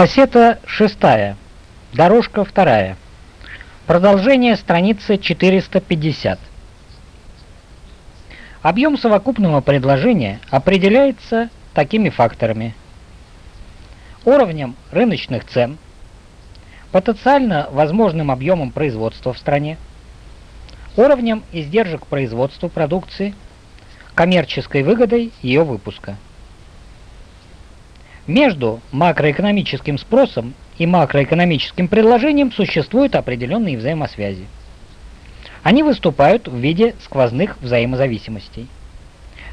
Кассета шестая. Дорожка вторая. Продолжение страницы 450. Объем совокупного предложения определяется такими факторами. Уровнем рыночных цен, потенциально возможным объемом производства в стране, уровнем издержек производства продукции, коммерческой выгодой ее выпуска. Между макроэкономическим спросом и макроэкономическим предложением существуют определенные взаимосвязи. Они выступают в виде сквозных взаимозависимостей.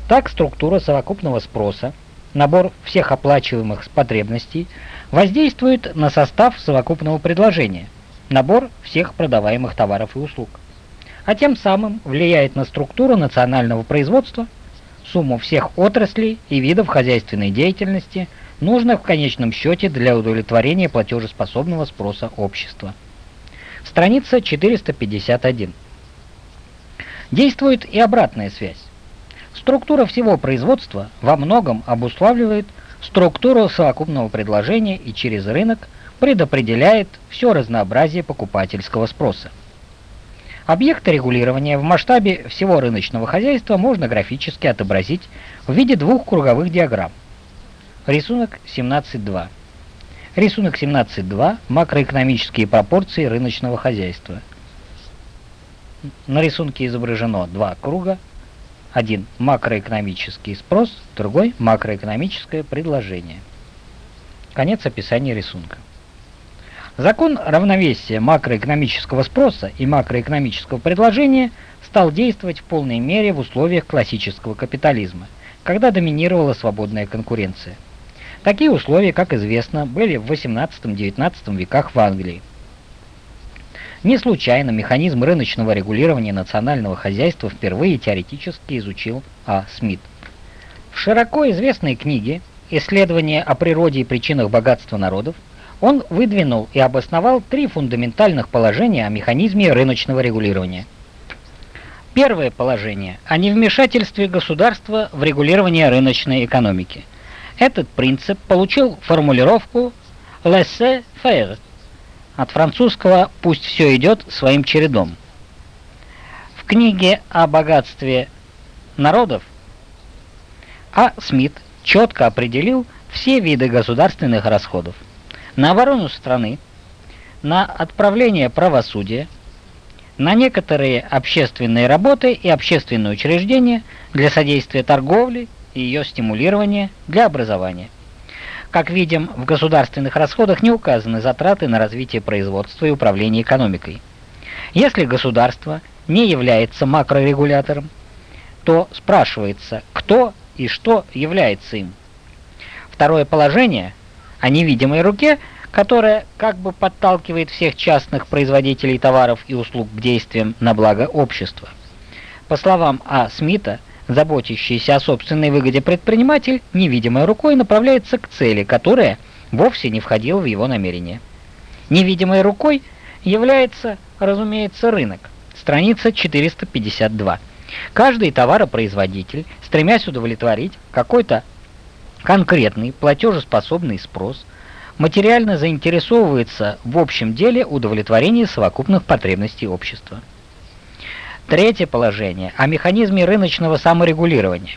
Так структура совокупного спроса, набор всех оплачиваемых потребностей, воздействует на состав совокупного предложения, набор всех продаваемых товаров и услуг, а тем самым влияет на структуру национального производства, сумму всех отраслей и видов хозяйственной деятельности – нужных в конечном счете для удовлетворения платежеспособного спроса общества. Страница 451. Действует и обратная связь. Структура всего производства во многом обуславливает структуру совокупного предложения и через рынок предопределяет все разнообразие покупательского спроса. Объекты регулирования в масштабе всего рыночного хозяйства можно графически отобразить в виде двух круговых диаграмм. Рисунок 17.2. Рисунок 17.2. Макроэкономические пропорции рыночного хозяйства. На рисунке изображено два круга. Один макроэкономический спрос, другой макроэкономическое предложение. Конец описания рисунка. Закон равновесия макроэкономического спроса и макроэкономического предложения стал действовать в полной мере в условиях классического капитализма, когда доминировала свободная конкуренция. Такие условия, как известно, были в XVIII-XIX веках в Англии. Не случайно механизм рыночного регулирования национального хозяйства впервые теоретически изучил А. Смит. В широко известной книге «Исследование о природе и причинах богатства народов» он выдвинул и обосновал три фундаментальных положения о механизме рыночного регулирования. Первое положение о невмешательстве государства в регулирование рыночной экономики – этот принцип получил формулировку «laissez-faire» от французского «пусть все идет своим чередом». В книге о богатстве народов А. Смит четко определил все виды государственных расходов. На оборону страны, на отправление правосудия, на некоторые общественные работы и общественные учреждения для содействия торговли и ее стимулирование для образования. Как видим, в государственных расходах не указаны затраты на развитие производства и управление экономикой. Если государство не является макрорегулятором, то спрашивается, кто и что является им. Второе положение о невидимой руке, которое как бы подталкивает всех частных производителей товаров и услуг к действиям на благо общества. По словам А. Смита, Заботящийся о собственной выгоде предприниматель невидимой рукой направляется к цели, которая вовсе не входила в его намерение. Невидимой рукой является, разумеется, рынок. Страница 452. Каждый товаропроизводитель, стремясь удовлетворить какой-то конкретный платежеспособный спрос, материально заинтересовывается в общем деле удовлетворения совокупных потребностей общества. Третье положение о механизме рыночного саморегулирования.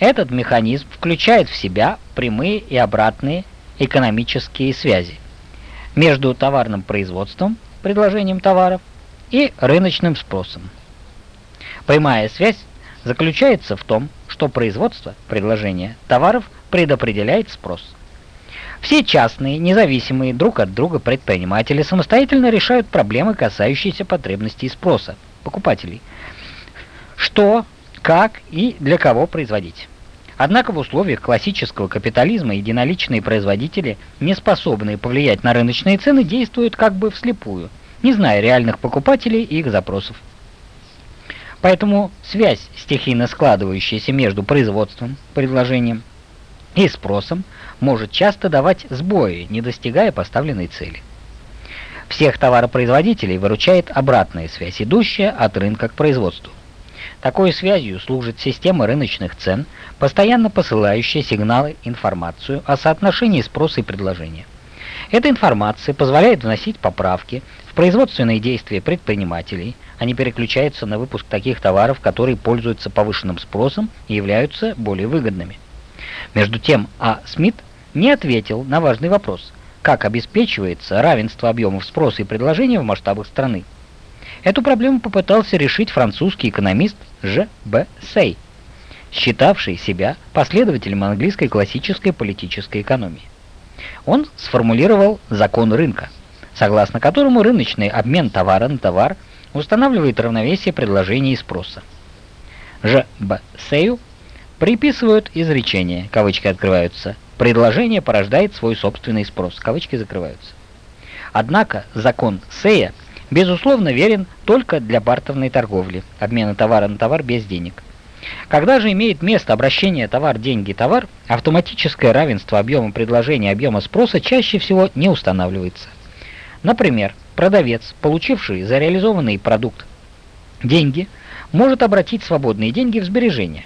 Этот механизм включает в себя прямые и обратные экономические связи между товарным производством, предложением товаров, и рыночным спросом. Прямая связь заключается в том, что производство, предложение товаров предопределяет спрос. Все частные, независимые друг от друга предприниматели самостоятельно решают проблемы, касающиеся потребностей спроса – покупателей. Что, как и для кого производить. Однако в условиях классического капитализма единоличные производители, не способные повлиять на рыночные цены, действуют как бы вслепую, не зная реальных покупателей и их запросов. Поэтому связь, стихийно складывающаяся между производством, предложением и спросом, может часто давать сбои, не достигая поставленной цели. Всех товаропроизводителей выручает обратная связь, идущая от рынка к производству. Такой связью служит система рыночных цен, постоянно посылающая сигналы информацию о соотношении спроса и предложения. Эта информация позволяет вносить поправки в производственные действия предпринимателей. Они переключаются на выпуск таких товаров, которые пользуются повышенным спросом и являются более выгодными. Между тем, А. Смит не ответил на важный вопрос, как обеспечивается равенство объемов спроса и предложения в масштабах страны. Эту проблему попытался решить французский экономист Ж. Б. Сей, считавший себя последователем английской классической политической экономии. Он сформулировал закон рынка, согласно которому рыночный обмен товара на товар устанавливает равновесие предложения и спроса. Ж. Б. Сею приписывают изречение, кавычки открываются, предложение порождает свой собственный спрос, кавычки закрываются. Однако закон Сея безусловно верен только для бартерной торговли, обмена товара на товар без денег. Когда же имеет место обращение товар-деньги-товар, автоматическое равенство объема предложения и объема спроса чаще всего не устанавливается. Например, продавец, получивший за реализованный продукт деньги, может обратить свободные деньги в сбережения.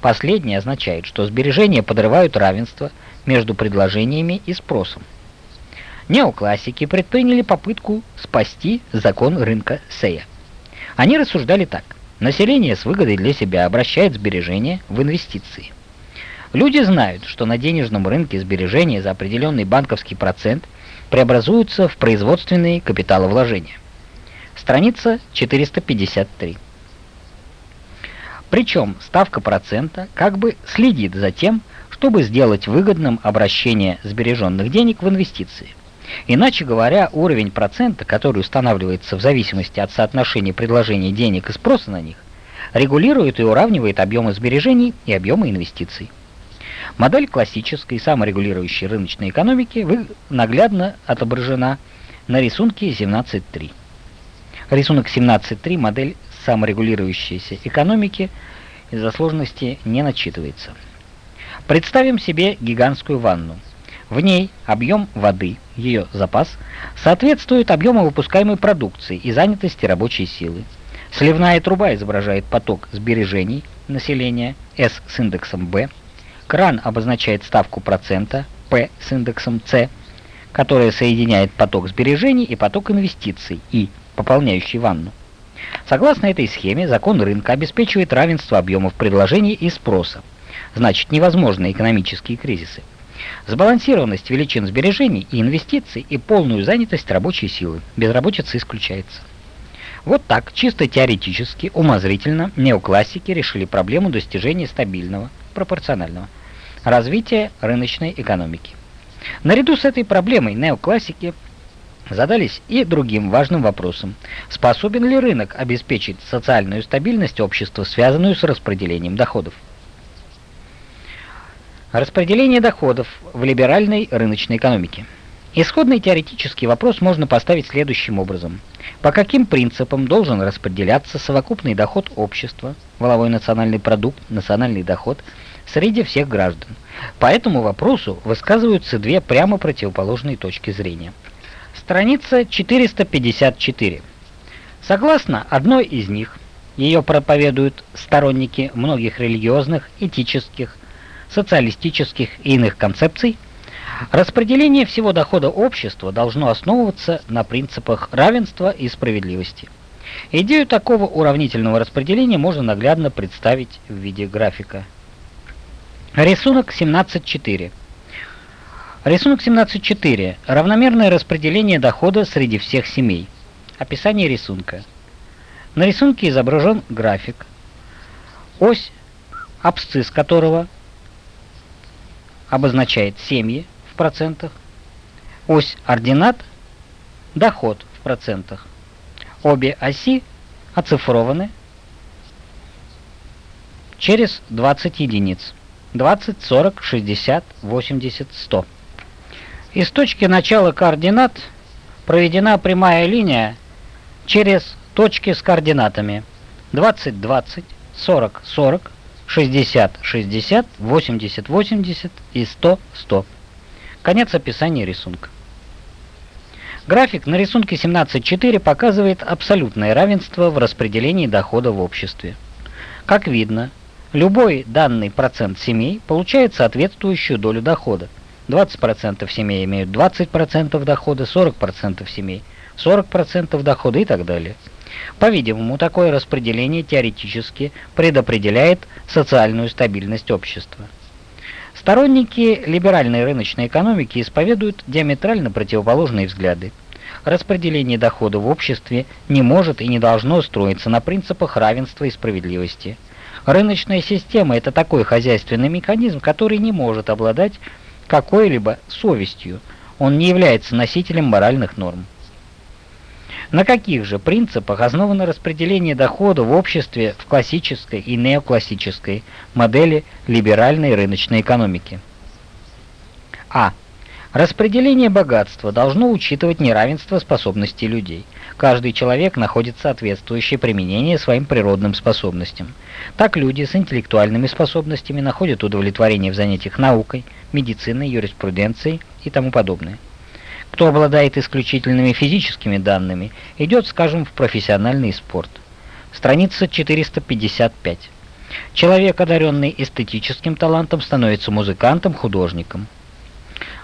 Последнее означает, что сбережения подрывают равенство между предложениями и спросом. Неоклассики предприняли попытку спасти закон рынка Сея. Они рассуждали так. Население с выгодой для себя обращает сбережения в инвестиции. Люди знают, что на денежном рынке сбережения за определенный банковский процент преобразуются в производственные капиталовложения. Страница 453. Причем ставка процента как бы следит за тем, чтобы сделать выгодным обращение сбереженных денег в инвестиции. Иначе говоря, уровень процента, который устанавливается в зависимости от соотношения предложения денег и спроса на них, регулирует и уравнивает объемы сбережений и объемы инвестиций. Модель классической саморегулирующей рыночной экономики наглядно отображена на рисунке 17.3. Рисунок 17.3 модель саморегулирующейся экономики из-за сложности не начитывается. Представим себе гигантскую ванну – в ней объем воды, ее запас, соответствует объему выпускаемой продукции и занятости рабочей силы. Сливная труба изображает поток сбережений населения S с индексом B. Кран обозначает ставку процента P с индексом C, которая соединяет поток сбережений и поток инвестиций I, пополняющий ванну. Согласно этой схеме, закон рынка обеспечивает равенство объемов предложений и спроса. Значит, невозможны экономические кризисы сбалансированность величин сбережений и инвестиций и полную занятость рабочей силы. Безработица исключается. Вот так, чисто теоретически, умозрительно, неоклассики решили проблему достижения стабильного, пропорционального развития рыночной экономики. Наряду с этой проблемой неоклассики задались и другим важным вопросом. Способен ли рынок обеспечить социальную стабильность общества, связанную с распределением доходов? Распределение доходов в либеральной рыночной экономике. Исходный теоретический вопрос можно поставить следующим образом. По каким принципам должен распределяться совокупный доход общества, валовой национальный продукт, национальный доход, среди всех граждан? По этому вопросу высказываются две прямо противоположные точки зрения. Страница 454. Согласно одной из них, ее проповедуют сторонники многих религиозных, этических, социалистических и иных концепций, распределение всего дохода общества должно основываться на принципах равенства и справедливости. Идею такого уравнительного распределения можно наглядно представить в виде графика. Рисунок 17.4. Рисунок 17.4. Равномерное распределение дохода среди всех семей. Описание рисунка. На рисунке изображен график, ось абсцисс которого обозначает семьи в процентах, ось ординат – доход в процентах. Обе оси оцифрованы через 20 единиц. 20, 40, 60, 80, 100. Из точки начала координат проведена прямая линия через точки с координатами 20, 20, 40, 40, 60, 60, 80, 80 и 100, 100. Конец описания рисунка. График на рисунке 17.4 показывает абсолютное равенство в распределении дохода в обществе. Как видно, любой данный процент семей получает соответствующую долю дохода, 20% семей имеют 20% дохода, 40% семей 40% дохода и так далее. По-видимому, такое распределение теоретически предопределяет социальную стабильность общества. Сторонники либеральной рыночной экономики исповедуют диаметрально противоположные взгляды. Распределение дохода в обществе не может и не должно строиться на принципах равенства и справедливости. Рыночная система – это такой хозяйственный механизм, который не может обладать какой-либо совестью, он не является носителем моральных норм. На каких же принципах основано распределение дохода в обществе в классической и неоклассической модели либеральной рыночной экономики? А. Распределение богатства должно учитывать неравенство способностей людей. Каждый человек находит соответствующее применение своим природным способностям. Так люди с интеллектуальными способностями находят удовлетворение в занятиях наукой, медициной, юриспруденцией и тому подобное. Кто обладает исключительными физическими данными, идет, скажем, в профессиональный спорт. Страница 455. Человек, одаренный эстетическим талантом, становится музыкантом, художником.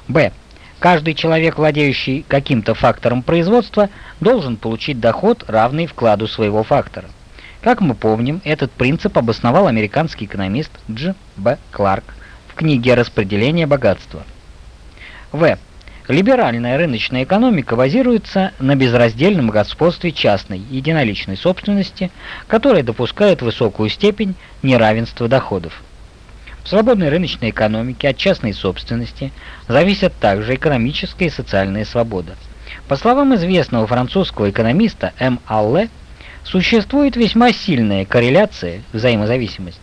Б. Каждый человек, владеющий каким-то фактором производства, должен получить доход, равный вкладу своего фактора. Как мы помним, этот принцип обосновал американский экономист Дж. Б. Кларк в книге «Распределение богатства». В. Либеральная рыночная экономика базируется на безраздельном господстве частной, единоличной собственности, которая допускает высокую степень неравенства доходов. В свободной рыночной экономике от частной собственности зависят также экономическая и социальная свобода. По словам известного французского экономиста М. Алле, существует весьма сильная корреляция, взаимозависимость,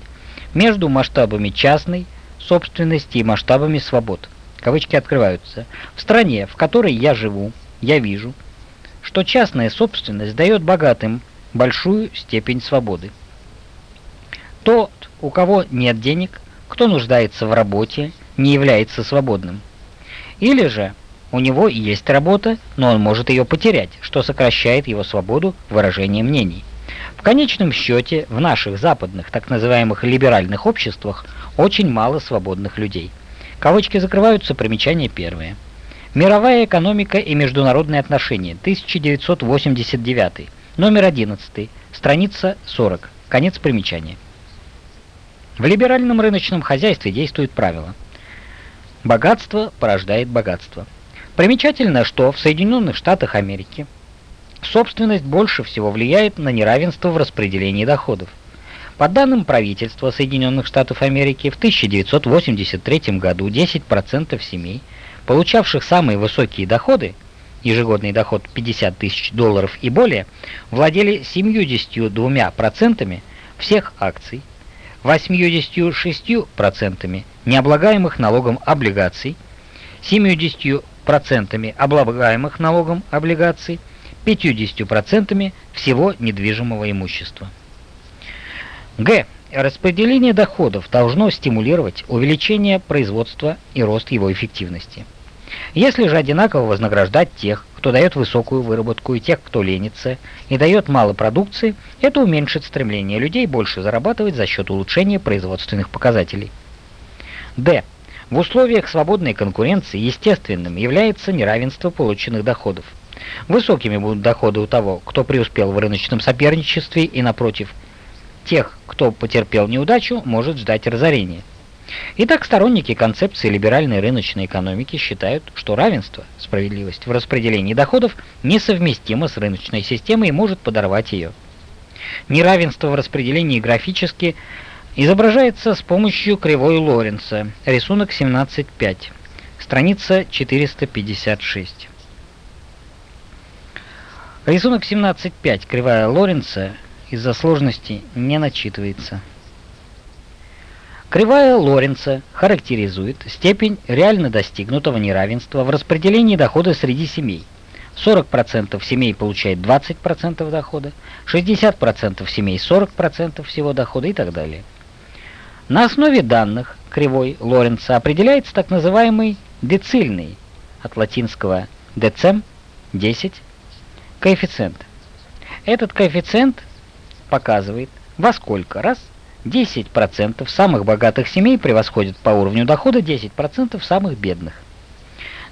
между масштабами частной собственности и масштабами свобод кавычки открываются, в стране, в которой я живу, я вижу, что частная собственность дает богатым большую степень свободы. Тот, у кого нет денег, кто нуждается в работе, не является свободным. Или же у него есть работа, но он может ее потерять, что сокращает его свободу выражения мнений. В конечном счете, в наших западных, так называемых либеральных обществах очень мало свободных людей – Кавычки закрываются, примечание первое. Мировая экономика и международные отношения, 1989, номер 11, страница 40, конец примечания. В либеральном рыночном хозяйстве действует правило. Богатство порождает богатство. Примечательно, что в Соединенных Штатах Америки собственность больше всего влияет на неравенство в распределении доходов. По данным правительства Соединенных Штатов Америки, в 1983 году 10% семей, получавших самые высокие доходы, ежегодный доход 50 тысяч долларов и более, владели 72% всех акций, 86% необлагаемых налогом облигаций, 70% облагаемых налогом облигаций, 50% всего недвижимого имущества. Г. Распределение доходов должно стимулировать увеличение производства и рост его эффективности. Если же одинаково вознаграждать тех, кто дает высокую выработку, и тех, кто ленится и дает мало продукции, это уменьшит стремление людей больше зарабатывать за счет улучшения производственных показателей. Д. В условиях свободной конкуренции естественным является неравенство полученных доходов. Высокими будут доходы у того, кто преуспел в рыночном соперничестве и, напротив, Тех, кто потерпел неудачу, может ждать разорение. Итак, сторонники концепции либеральной рыночной экономики считают, что равенство, справедливость в распределении доходов несовместимо с рыночной системой и может подорвать ее. Неравенство в распределении графически изображается с помощью кривой Лоренца, рисунок 17.5, страница 456. Рисунок 17.5, кривая Лоренца, из-за сложности не начитывается. Кривая Лоренца характеризует степень реально достигнутого неравенства в распределении дохода среди семей. 40% семей получает 20% дохода, 60% семей 40% всего дохода и так далее. На основе данных кривой Лоренца определяется так называемый децильный, от латинского decem – 10, коэффициент. Этот коэффициент показывает, во сколько раз 10% самых богатых семей превосходят по уровню дохода 10% самых бедных.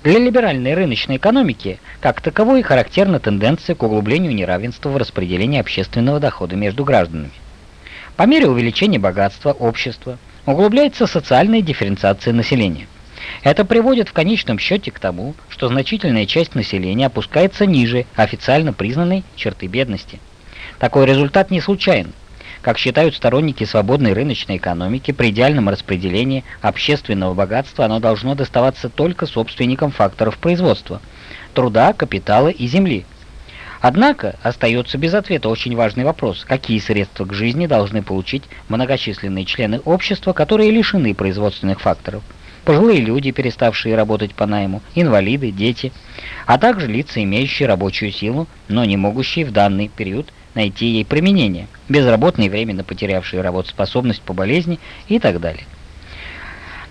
Для либеральной рыночной экономики как таковой характерна тенденция к углублению неравенства в распределении общественного дохода между гражданами. По мере увеличения богатства общества углубляется социальная дифференциация населения. Это приводит в конечном счете к тому, что значительная часть населения опускается ниже официально признанной черты бедности. Такой результат не случайен. Как считают сторонники свободной рыночной экономики, при идеальном распределении общественного богатства оно должно доставаться только собственникам факторов производства – труда, капитала и земли. Однако остается без ответа очень важный вопрос, какие средства к жизни должны получить многочисленные члены общества, которые лишены производственных факторов – пожилые люди, переставшие работать по найму, инвалиды, дети, а также лица, имеющие рабочую силу, но не могущие в данный период найти ей применение, безработные, временно потерявшие работоспособность по болезни и так далее.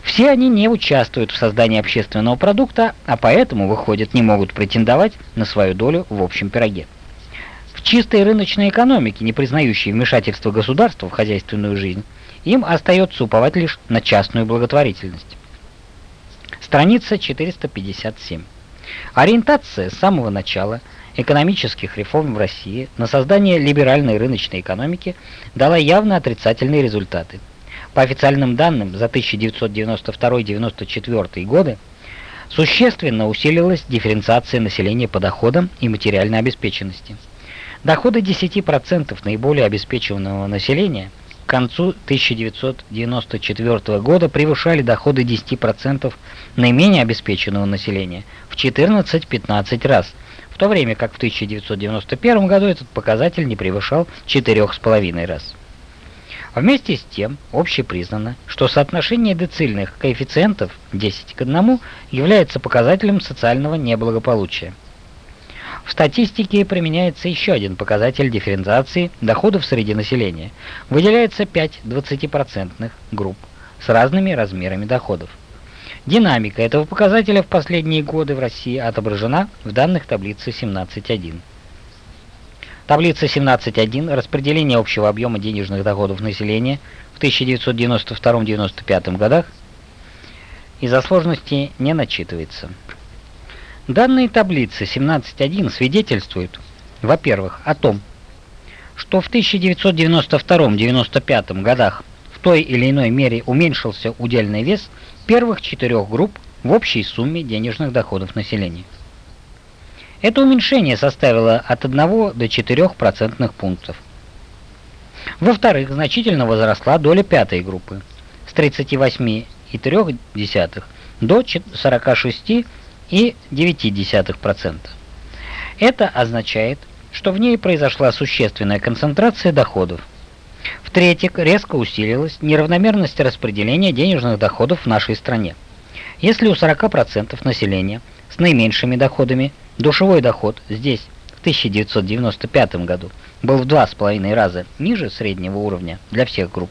Все они не участвуют в создании общественного продукта, а поэтому, выходят, не могут претендовать на свою долю в общем пироге. В чистой рыночной экономике, не признающей вмешательства государства в хозяйственную жизнь, им остается уповать лишь на частную благотворительность. Страница 457. Ориентация с самого начала экономических реформ в России на создание либеральной рыночной экономики дала явно отрицательные результаты. По официальным данным, за 1992-1994 годы существенно усилилась дифференциация населения по доходам и материальной обеспеченности. Доходы 10% наиболее обеспеченного населения – к концу 1994 года превышали доходы 10% наименее обеспеченного населения в 14-15 раз, то время как в 1991 году этот показатель не превышал 4,5 раз. Вместе с тем, общепризнано, что соотношение децильных коэффициентов 10 к 1 является показателем социального неблагополучия. В статистике применяется еще один показатель дифференциации доходов среди населения. Выделяется 5 20% групп с разными размерами доходов. Динамика этого показателя в последние годы в России отображена в данных таблицы 17.1. Таблица 17.1 распределение общего объема денежных доходов населения в 1992-1995 годах из-за сложности не начитывается. Данные таблицы 17.1 свидетельствуют, во-первых, о том, что в 1992-1995 годах в той или иной мере уменьшился удельный вес первых четырех групп в общей сумме денежных доходов населения. Это уменьшение составило от 1 до 4 процентных пунктов. Во-вторых, значительно возросла доля пятой группы с 38,3 до 46 и 0,9%. Это означает, что в ней произошла существенная концентрация доходов. В-третьих, резко усилилась неравномерность распределения денежных доходов в нашей стране. Если у 40% населения с наименьшими доходами душевой доход здесь в 1995 году был в 2,5 раза ниже среднего уровня для всех групп,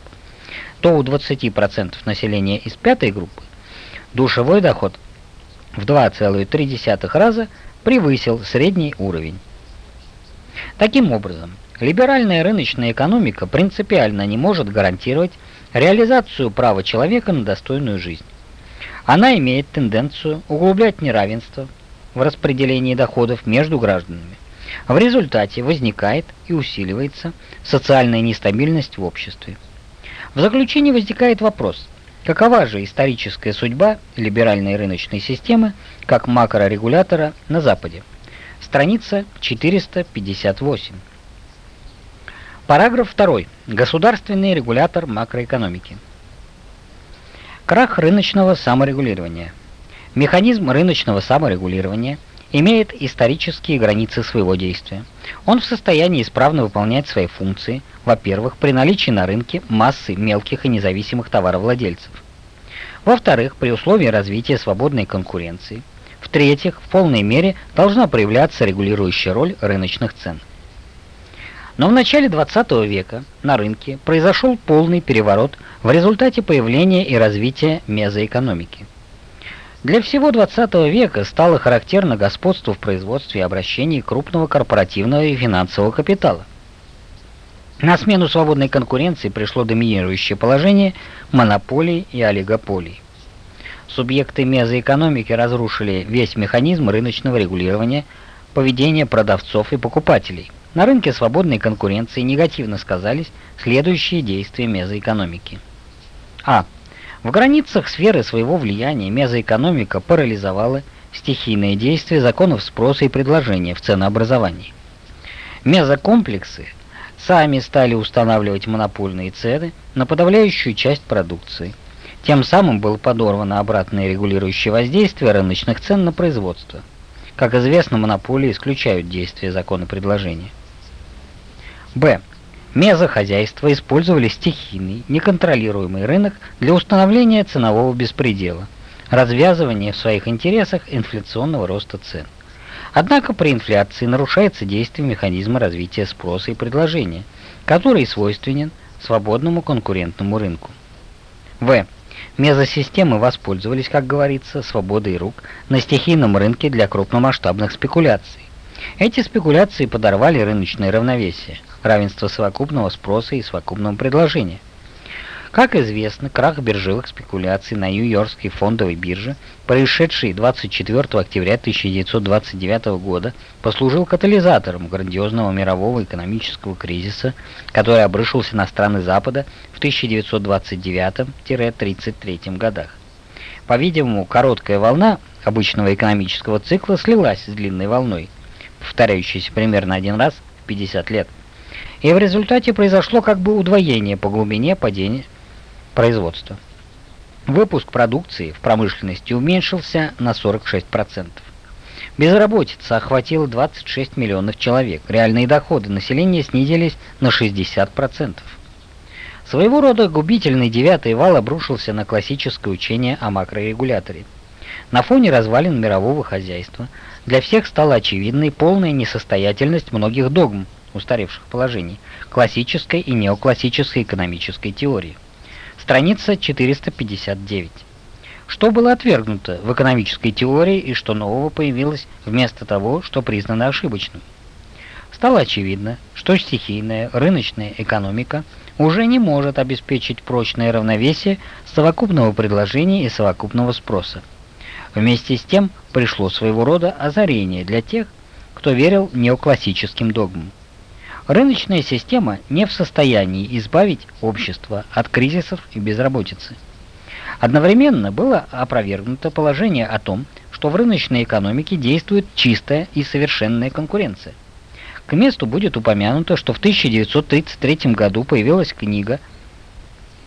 то у 20% населения из пятой группы душевой доход в 2,3 раза превысил средний уровень. Таким образом, либеральная рыночная экономика принципиально не может гарантировать реализацию права человека на достойную жизнь. Она имеет тенденцию углублять неравенство в распределении доходов между гражданами. В результате возникает и усиливается социальная нестабильность в обществе. В заключение возникает вопрос – Какова же историческая судьба либеральной рыночной системы как макрорегулятора на Западе? Страница 458. Параграф 2. Государственный регулятор макроэкономики. Крах рыночного саморегулирования. Механизм рыночного саморегулирования имеет исторические границы своего действия. Он в состоянии исправно выполнять свои функции, во-первых, при наличии на рынке массы мелких и независимых товаровладельцев. Во-вторых, при условии развития свободной конкуренции. В-третьих, в полной мере должна проявляться регулирующая роль рыночных цен. Но в начале 20 века на рынке произошел полный переворот в результате появления и развития мезоэкономики. Для всего 20 века стало характерно господство в производстве и обращении крупного корпоративного и финансового капитала. На смену свободной конкуренции пришло доминирующее положение монополий и олигополий. Субъекты мезоэкономики разрушили весь механизм рыночного регулирования поведения продавцов и покупателей. На рынке свободной конкуренции негативно сказались следующие действия мезоэкономики. А. В границах сферы своего влияния мезоэкономика парализовала стихийные действия законов спроса и предложения в ценообразовании. Мезокомплексы сами стали устанавливать монопольные цены на подавляющую часть продукции. Тем самым было подорвано обратное регулирующее воздействие рыночных цен на производство. Как известно, монополии исключают действие закона предложения. Б. Мезохозяйства использовали стихийный, неконтролируемый рынок для установления ценового беспредела, развязывания в своих интересах инфляционного роста цен. Однако при инфляции нарушается действие механизма развития спроса и предложения, который свойственен свободному конкурентному рынку. В. Мезосистемы воспользовались, как говорится, свободой рук на стихийном рынке для крупномасштабных спекуляций. Эти спекуляции подорвали рыночное равновесие – равенство совокупного спроса и совокупного предложения. Как известно, крах биржевых спекуляций на Нью-Йоркской фондовой бирже, происшедший 24 октября 1929 года, послужил катализатором грандиозного мирового экономического кризиса, который обрушился на страны Запада в 1929-33 годах. По-видимому, короткая волна обычного экономического цикла слилась с длинной волной, повторяющейся примерно один раз в 50 лет и в результате произошло как бы удвоение по глубине падения производства. Выпуск продукции в промышленности уменьшился на 46%. Безработица охватила 26 миллионов человек, реальные доходы населения снизились на 60%. Своего рода губительный девятый вал обрушился на классическое учение о макрорегуляторе. На фоне развалин мирового хозяйства для всех стала очевидной полная несостоятельность многих догм, устаревших положений, классической и неоклассической экономической теории. Страница 459. Что было отвергнуто в экономической теории и что нового появилось вместо того, что признано ошибочным? Стало очевидно, что стихийная рыночная экономика уже не может обеспечить прочное равновесие совокупного предложения и совокупного спроса. Вместе с тем пришло своего рода озарение для тех, кто верил неоклассическим догмам. Рыночная система не в состоянии избавить общество от кризисов и безработицы. Одновременно было опровергнуто положение о том, что в рыночной экономике действует чистая и совершенная конкуренция. К месту будет упомянуто, что в 1933 году появилась книга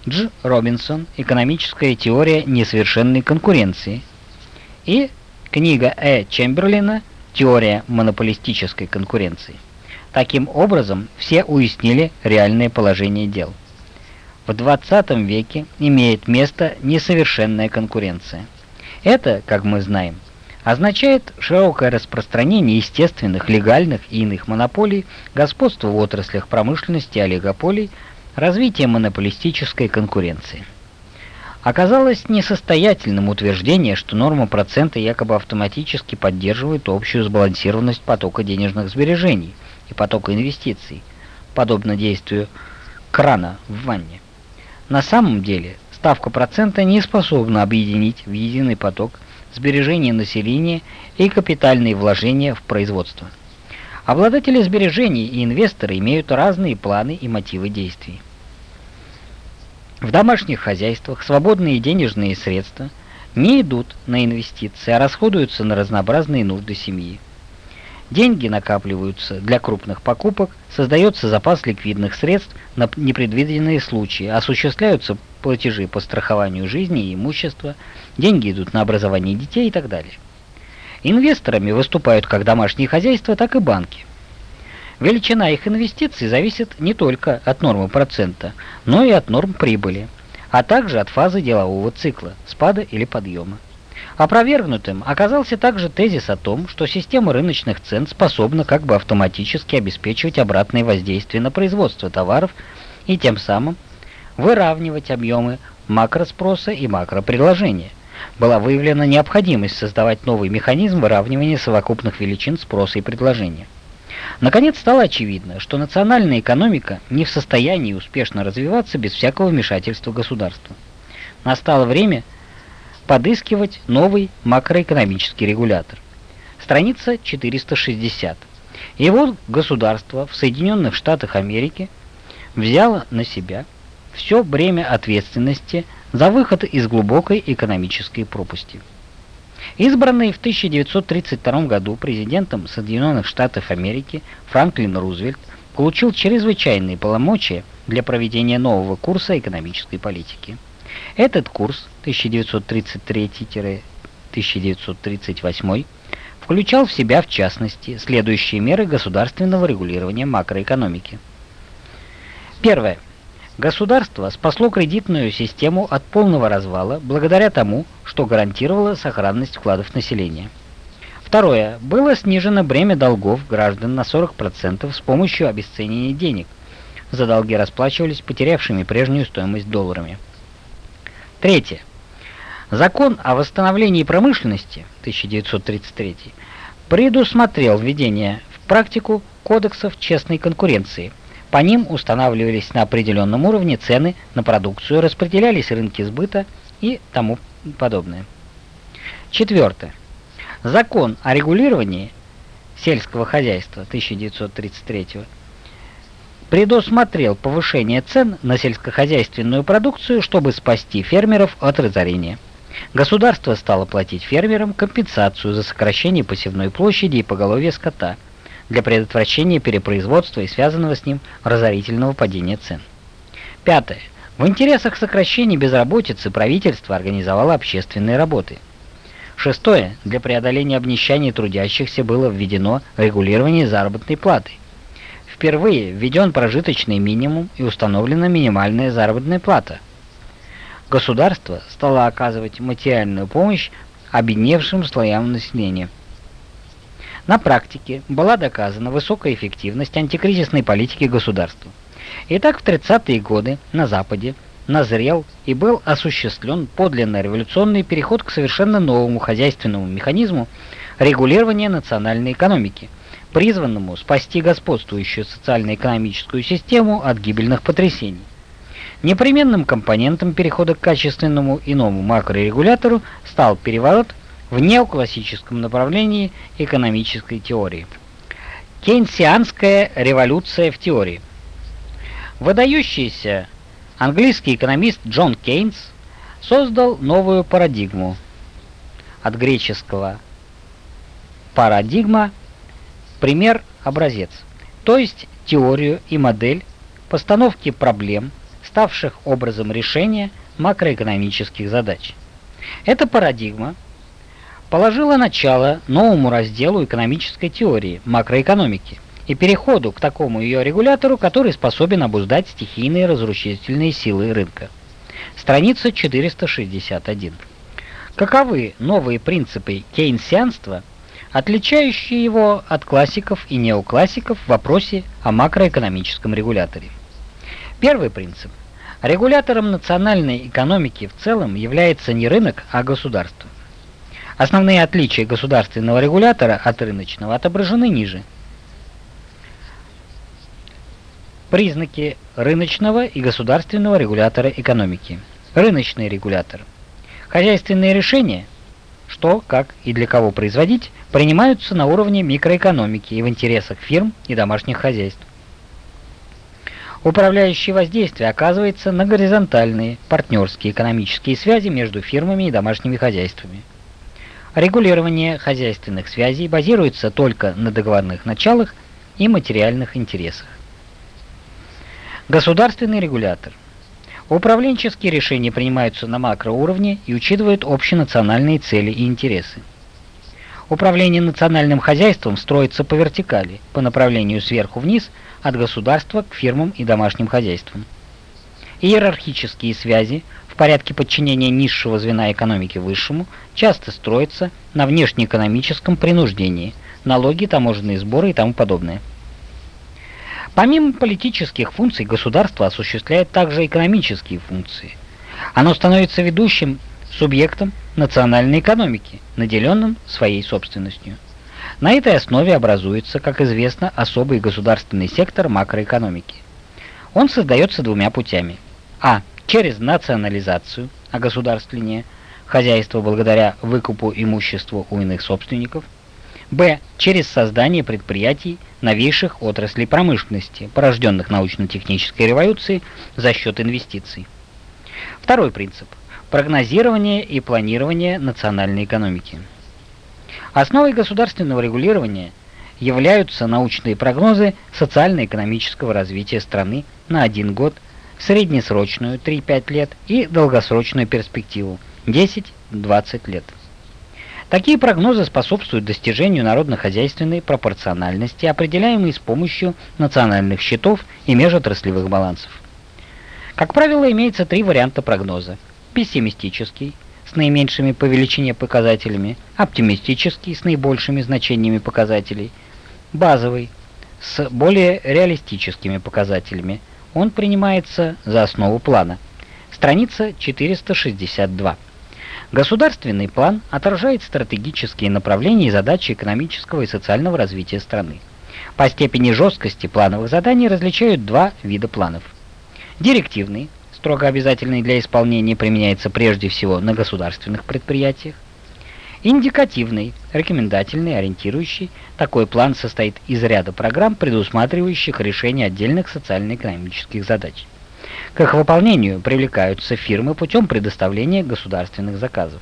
Дж. Робинсон «Экономическая теория несовершенной конкуренции» и книга Э. Чемберлина «Теория монополистической конкуренции». Таким образом, все уяснили реальное положение дел. В 20 веке имеет место несовершенная конкуренция. Это, как мы знаем, означает широкое распространение естественных, легальных и иных монополий, господство в отраслях промышленности, олигополий, развитие монополистической конкуренции. Оказалось несостоятельным утверждение, что норма процента якобы автоматически поддерживает общую сбалансированность потока денежных сбережений – и потока инвестиций, подобно действию крана в ванне. На самом деле ставка процента не способна объединить в единый поток сбережения населения и капитальные вложения в производство. Обладатели сбережений и инвесторы имеют разные планы и мотивы действий. В домашних хозяйствах свободные денежные средства не идут на инвестиции, а расходуются на разнообразные нужды семьи. Деньги накапливаются для крупных покупок, создается запас ликвидных средств на непредвиденные случаи, осуществляются платежи по страхованию жизни и имущества, деньги идут на образование детей и так далее. Инвесторами выступают как домашние хозяйства, так и банки. Величина их инвестиций зависит не только от нормы процента, но и от норм прибыли, а также от фазы делового цикла, спада или подъема. Опровергнутым оказался также тезис о том, что система рыночных цен способна как бы автоматически обеспечивать обратное воздействие на производство товаров и тем самым выравнивать объемы макроспроса и макропредложения. Была выявлена необходимость создавать новый механизм выравнивания совокупных величин спроса и предложения. Наконец стало очевидно, что национальная экономика не в состоянии успешно развиваться без всякого вмешательства государства. Настало время подыскивать новый макроэкономический регулятор. Страница 460. Его государство в Соединенных Штатах Америки взяло на себя все бремя ответственности за выход из глубокой экономической пропасти. Избранный в 1932 году президентом Соединенных Штатов Америки Франклин Рузвельт получил чрезвычайные полномочия для проведения нового курса экономической политики. Этот курс 1933-1938 включал в себя, в частности, следующие меры государственного регулирования макроэкономики. Первое. Государство спасло кредитную систему от полного развала благодаря тому, что гарантировало сохранность вкладов населения. Второе. Было снижено бремя долгов граждан на 40% с помощью обесценения денег. За долги расплачивались потерявшими прежнюю стоимость долларами. Третье. Закон о восстановлении промышленности 1933 предусмотрел введение в практику кодексов честной конкуренции – по ним устанавливались на определенном уровне цены на продукцию, распределялись рынки сбыта и тому подобное. Четвертое. Закон о регулировании сельского хозяйства 1933 предусмотрел повышение цен на сельскохозяйственную продукцию, чтобы спасти фермеров от разорения. Государство стало платить фермерам компенсацию за сокращение посевной площади и поголовья скота – для предотвращения перепроизводства и связанного с ним разорительного падения цен. Пятое. В интересах сокращения безработицы правительство организовало общественные работы. Шестое. Для преодоления обнищания трудящихся было введено регулирование заработной платы. Впервые введен прожиточный минимум и установлена минимальная заработная плата. Государство стало оказывать материальную помощь обедневшим слоям населения. На практике была доказана высокая эффективность антикризисной политики государства. Итак, в 30-е годы на Западе назрел и был осуществлен подлинно революционный переход к совершенно новому хозяйственному механизму регулирования национальной экономики, призванному спасти господствующую социально-экономическую систему от гибельных потрясений. Непременным компонентом перехода к качественному иному макрорегулятору стал переворот в неоклассическом направлении экономической теории. Кейнсианская революция в теории. Выдающийся английский экономист Джон Кейнс создал новую парадигму от греческого парадигма пример образец, то есть теорию и модель постановки проблем, ставших образом решения макроэкономических задач. Эта парадигма положила начало новому разделу экономической теории макроэкономики и переходу к такому ее регулятору, который способен обуздать стихийные разрушительные силы рынка. Страница 461. Каковы новые принципы кейнсианства, отличающие его от классиков и неоклассиков в вопросе о макроэкономическом регуляторе? Первый принцип. Регулятором национальной экономики в целом является не рынок, а государство. Основные отличия государственного регулятора от рыночного отображены ниже. Признаки рыночного и государственного регулятора экономики. Рыночный регулятор. Хозяйственные решения, что, как и для кого производить, принимаются на уровне микроэкономики и в интересах фирм и домашних хозяйств. Управляющее воздействие оказывается на горизонтальные партнерские экономические связи между фирмами и домашними хозяйствами. Регулирование хозяйственных связей базируется только на договорных началах и материальных интересах. Государственный регулятор. Управленческие решения принимаются на макроуровне и учитывают общенациональные цели и интересы. Управление национальным хозяйством строится по вертикали, по направлению сверху вниз, от государства к фирмам и домашним хозяйствам. Иерархические связи в порядке подчинения низшего звена экономики высшему часто строится на внешнеэкономическом принуждении, налоги, таможенные сборы и тому подобное. Помимо политических функций, государство осуществляет также экономические функции. Оно становится ведущим субъектом национальной экономики, наделенным своей собственностью. На этой основе образуется, как известно, особый государственный сектор макроэкономики. Он создается двумя путями. А через национализацию, огосударствление, хозяйства благодаря выкупу имущества у иных собственников. Б. Через создание предприятий новейших отраслей промышленности, порожденных научно-технической революцией за счет инвестиций. Второй принцип. Прогнозирование и планирование национальной экономики. Основой государственного регулирования являются научные прогнозы социально-экономического развития страны на один год, среднесрочную 3-5 лет и долгосрочную перспективу 10-20 лет. Такие прогнозы способствуют достижению народно-хозяйственной пропорциональности, определяемой с помощью национальных счетов и межотраслевых балансов. Как правило, имеется три варианта прогноза. Пессимистический, с наименьшими по величине показателями, оптимистический, с наибольшими значениями показателей, базовый, с более реалистическими показателями. Он принимается за основу плана. Страница 462. Государственный план отражает стратегические направления и задачи экономического и социального развития страны. По степени жесткости плановых заданий различают два вида планов. Директивный, строго обязательный для исполнения, применяется прежде всего на государственных предприятиях. Индикативный, рекомендательный, ориентирующий, такой план состоит из ряда программ, предусматривающих решение отдельных социально-экономических задач. К их выполнению привлекаются фирмы путем предоставления государственных заказов.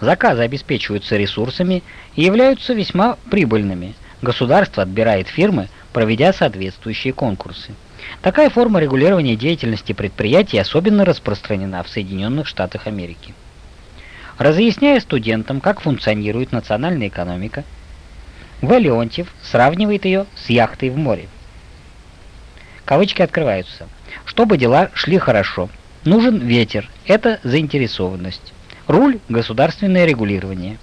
Заказы обеспечиваются ресурсами и являются весьма прибыльными. Государство отбирает фирмы, проведя соответствующие конкурсы. Такая форма регулирования деятельности предприятий особенно распространена в Соединенных Штатах Америки. Разъясняя студентам, как функционирует национальная экономика, В. Леонтьев сравнивает ее с яхтой в море. Кавычки открываются. Чтобы дела шли хорошо, нужен ветер, это заинтересованность. Руль – государственное регулирование.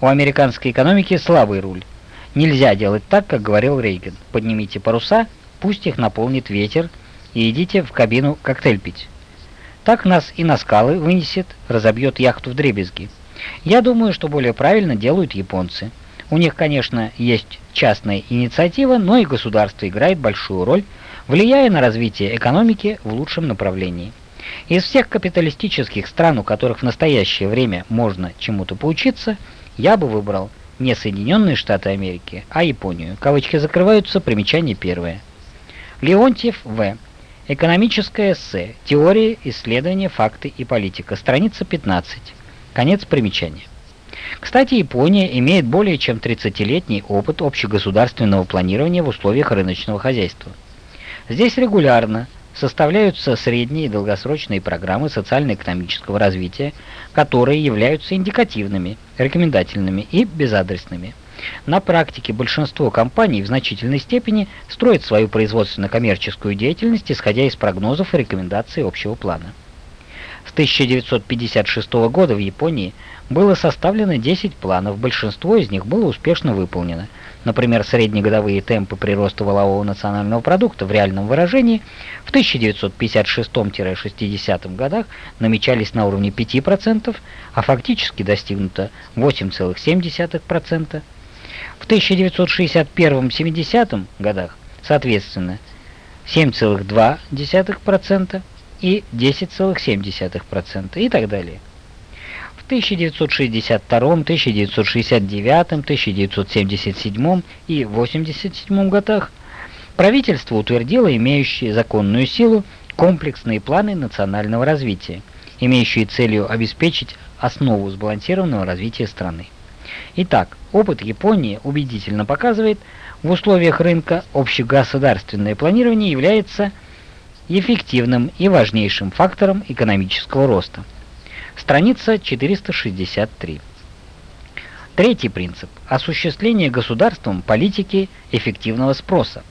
У американской экономики слабый руль. Нельзя делать так, как говорил Рейган. Поднимите паруса, пусть их наполнит ветер, и идите в кабину коктейль пить. Так нас и на скалы вынесет, разобьет яхту в дребезги. Я думаю, что более правильно делают японцы. У них, конечно, есть частная инициатива, но и государство играет большую роль влияя на развитие экономики в лучшем направлении. Из всех капиталистических стран, у которых в настоящее время можно чему-то поучиться, я бы выбрал не Соединенные Штаты Америки, а Японию. Кавычки закрываются, примечание первое. Леонтьев В. Экономическое эссе. Теория, исследования, факты и политика. Страница 15. Конец примечания. Кстати, Япония имеет более чем 30-летний опыт общегосударственного планирования в условиях рыночного хозяйства. Здесь регулярно составляются средние и долгосрочные программы социально-экономического развития, которые являются индикативными, рекомендательными и безадресными. На практике большинство компаний в значительной степени строят свою производственно-коммерческую деятельность, исходя из прогнозов и рекомендаций общего плана. С 1956 года в Японии было составлено 10 планов, большинство из них было успешно выполнено – Например, среднегодовые темпы прироста валового национального продукта в реальном выражении в 1956-60 годах намечались на уровне 5%, а фактически достигнуто 8,7%. В 1961-70 годах, соответственно, 7,2% и 10,7% и так далее. 1962, 1969, 1977 и 1987 годах правительство утвердило имеющие законную силу комплексные планы национального развития, имеющие целью обеспечить основу сбалансированного развития страны. Итак, опыт Японии убедительно показывает, в условиях рынка общегосударственное планирование является эффективным и важнейшим фактором экономического роста. Страница 463. Третий принцип – осуществление государством политики эффективного спроса.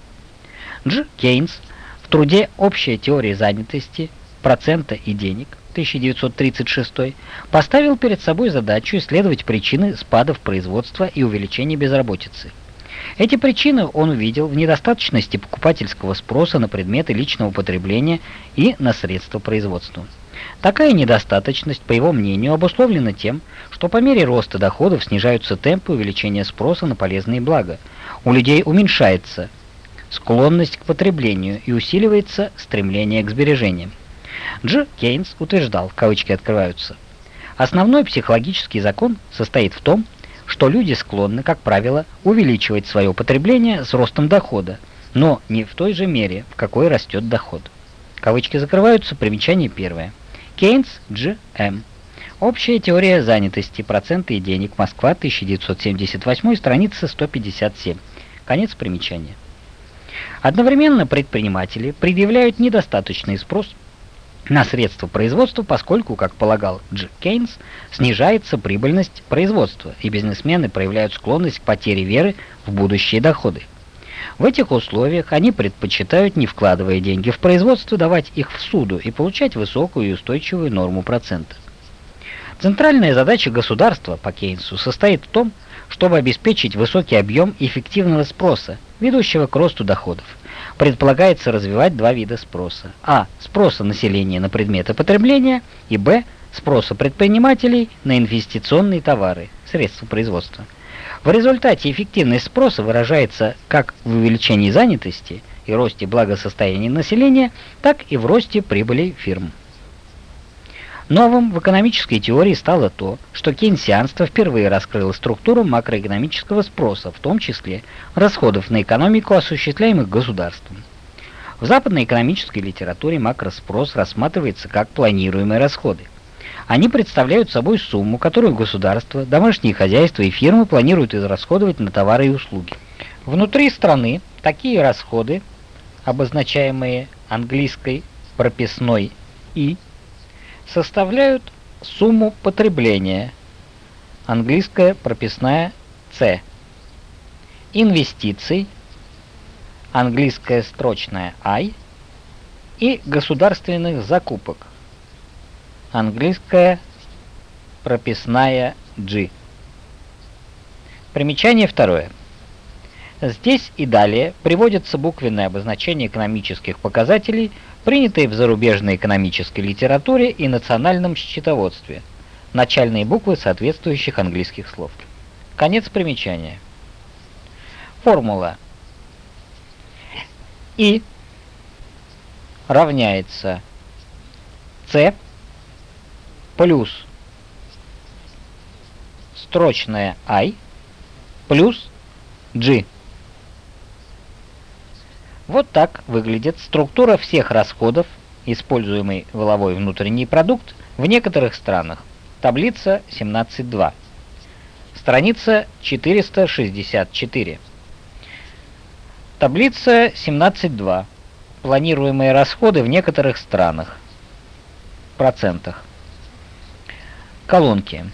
Дж. Кейнс в труде «Общая теория занятости, процента и денег» 1936 поставил перед собой задачу исследовать причины спадов производства и увеличения безработицы. Эти причины он увидел в недостаточности покупательского спроса на предметы личного потребления и на средства производства. Такая недостаточность, по его мнению, обусловлена тем, что по мере роста доходов снижаются темпы увеличения спроса на полезные блага. У людей уменьшается склонность к потреблению и усиливается стремление к сбережениям. Дж. Кейнс утверждал, кавычки открываются, Основной психологический закон состоит в том, что люди склонны, как правило, увеличивать свое потребление с ростом дохода, но не в той же мере, в какой растет доход. Кавычки закрываются, примечание первое. Кейнс, Дж. М. Общая теория занятости, проценты и денег, Москва, 1978, страница 157. Конец примечания. Одновременно предприниматели предъявляют недостаточный спрос на средства производства, поскольку, как полагал Дж. Кейнс, снижается прибыльность производства, и бизнесмены проявляют склонность к потере веры в будущие доходы. В этих условиях они предпочитают, не вкладывая деньги в производство, давать их в суду и получать высокую и устойчивую норму процента. Центральная задача государства по Кейнсу состоит в том, чтобы обеспечить высокий объем эффективного спроса, ведущего к росту доходов. Предполагается развивать два вида спроса. А. Спроса населения на предметы потребления и Б. Спроса предпринимателей на инвестиционные товары, средства производства. В результате эффективность спроса выражается как в увеличении занятости и росте благосостояния населения, так и в росте прибыли фирм. Новым в экономической теории стало то, что кейнсианство впервые раскрыло структуру макроэкономического спроса, в том числе расходов на экономику, осуществляемых государством. В западной экономической литературе макроспрос рассматривается как планируемые расходы. Они представляют собой сумму, которую государство, домашние хозяйства и фирмы планируют израсходовать на товары и услуги. Внутри страны такие расходы, обозначаемые английской прописной «и», составляют сумму потребления, английская прописная C, инвестиций, английская строчная I, и государственных закупок, английская прописная G. Примечание второе. Здесь и далее приводятся буквенные обозначения экономических показателей, принятые в зарубежной экономической литературе и национальном счетоводстве, начальные буквы соответствующих английских слов. Конец примечания. Формула И равняется С плюс строчная I плюс G. Вот так выглядит структура всех расходов, используемый воловой внутренний продукт в некоторых странах. Таблица 17.2. Страница 464. Таблица 17.2. Планируемые расходы в некоторых странах. Процентах. Колонки.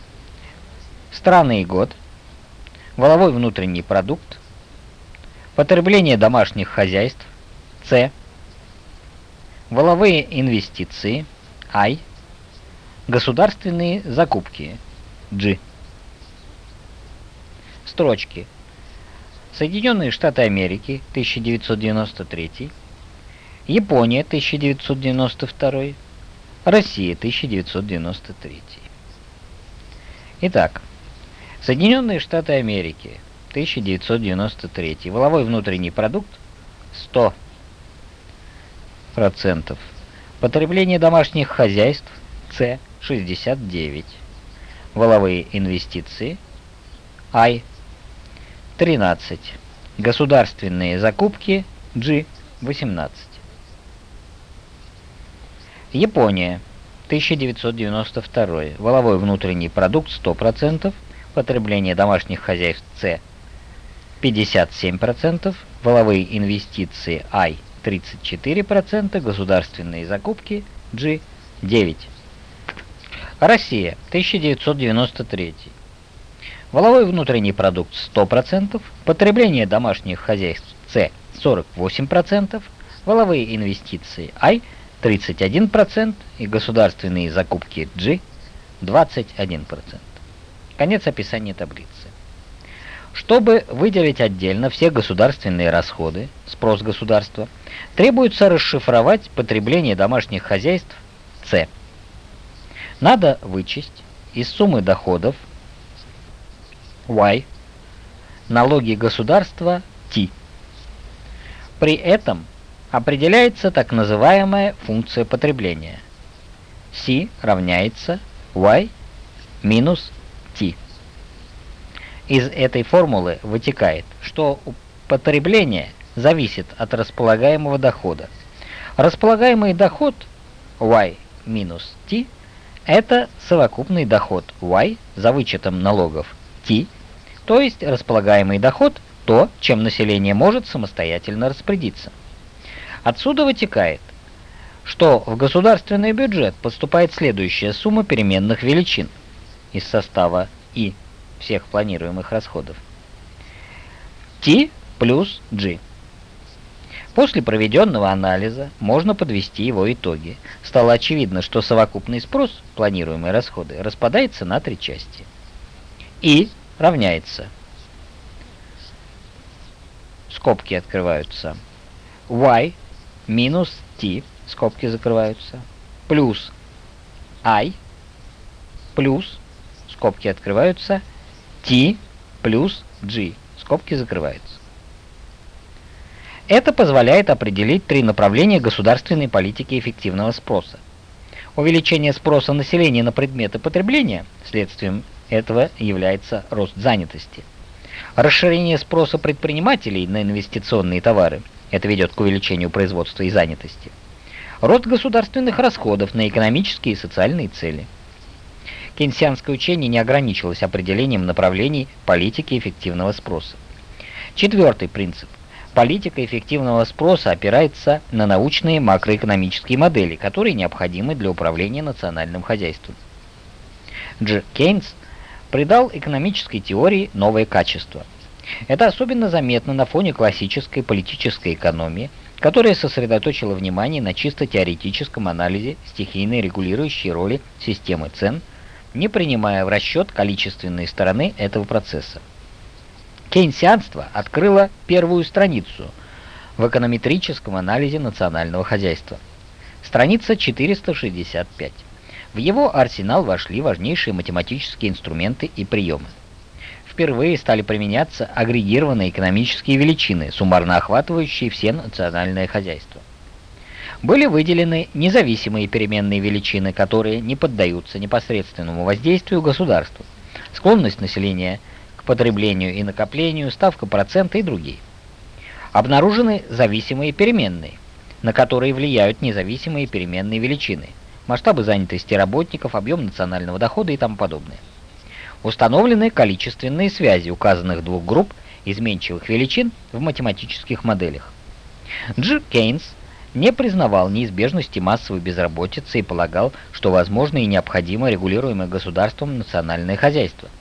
Страны и год. Воловой внутренний продукт. Потребление домашних хозяйств. С. Воловые инвестиции. I. Государственные закупки. G. Строчки. Соединенные Штаты Америки, 1993. Япония, 1992. Россия, 1993. Итак, Соединенные Штаты Америки, 1993. Воловой внутренний продукт 100 процентов. Потребление домашних хозяйств С 69. Воловые инвестиции I 13. Государственные закупки G 18. Япония 1992. Воловой внутренний продукт 100%. Потребление домашних хозяйств С 57%, воловые инвестиции I 34%, государственные закупки G 9%. Россия, 1993. Воловой внутренний продукт 100%, потребление домашних хозяйств С 48%, воловые инвестиции I 31% и государственные закупки G 21%. Конец описания таблицы. Чтобы выделить отдельно все государственные расходы, спрос государства, требуется расшифровать потребление домашних хозяйств С. Надо вычесть из суммы доходов Y налоги государства T. При этом определяется так называемая функция потребления. C равняется Y минус. Из этой формулы вытекает, что потребление зависит от располагаемого дохода. Располагаемый доход y минус t – это совокупный доход y за вычетом налогов t, то есть располагаемый доход – то, чем население может самостоятельно распорядиться. Отсюда вытекает, что в государственный бюджет поступает следующая сумма переменных величин из состава и всех планируемых расходов. T плюс G. После проведенного анализа можно подвести его итоги. Стало очевидно, что совокупный спрос, планируемые расходы, распадается на три части. И равняется. Скобки открываются. y минус t, скобки закрываются, плюс i плюс, скобки открываются, t плюс g, скобки закрываются. Это позволяет определить три направления государственной политики эффективного спроса. Увеличение спроса населения на предметы потребления, следствием этого является рост занятости. Расширение спроса предпринимателей на инвестиционные товары, это ведет к увеличению производства и занятости. Рост государственных расходов на экономические и социальные цели. Кейнсианское учение не ограничилось определением направлений политики эффективного спроса. Четвертый принцип Политика эффективного спроса опирается на научные макроэкономические модели, которые необходимы для управления национальным хозяйством. Дж. Кейнс придал экономической теории новое качество. Это особенно заметно на фоне классической политической экономии, которая сосредоточила внимание на чисто теоретическом анализе стихийной регулирующей роли системы цен, не принимая в расчет количественной стороны этого процесса. Кейнсианство открыло первую страницу в эконометрическом анализе национального хозяйства. Страница 465. В его арсенал вошли важнейшие математические инструменты и приемы. Впервые стали применяться агрегированные экономические величины, суммарно охватывающие все национальное хозяйство. Были выделены независимые переменные величины, которые не поддаются непосредственному воздействию государства. Склонность населения – к потреблению и накоплению, ставка процента и другие. Обнаружены зависимые переменные, на которые влияют независимые переменные величины, масштабы занятости работников, объем национального дохода и тому подобное. Установлены количественные связи указанных двух групп изменчивых величин в математических моделях. Дж. Кейнс не признавал неизбежности массовой безработицы и полагал, что возможно и необходимо регулируемое государством национальное хозяйство –